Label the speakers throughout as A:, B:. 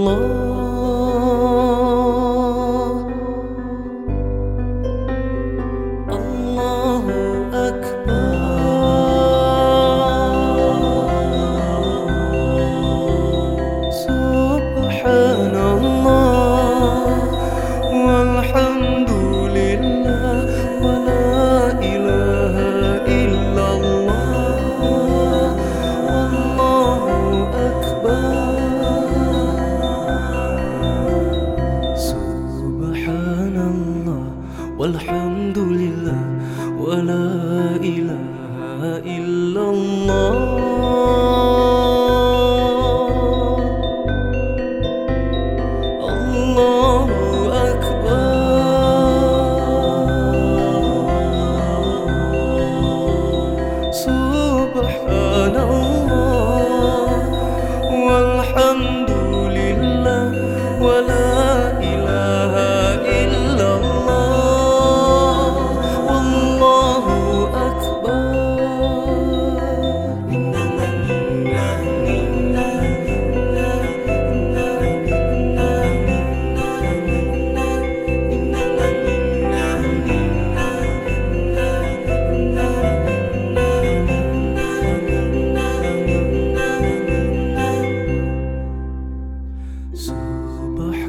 A: Allah والحب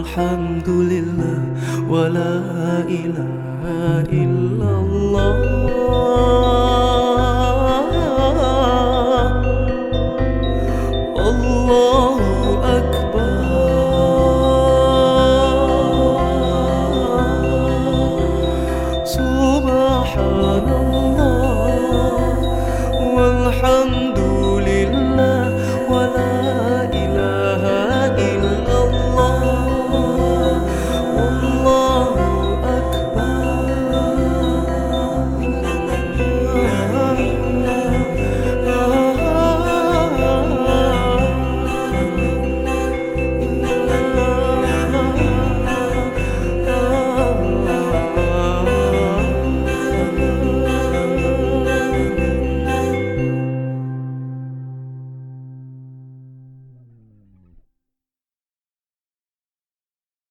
A: الحمد لله ولا إله إلا الله الله أكبر سبحان الله والحمد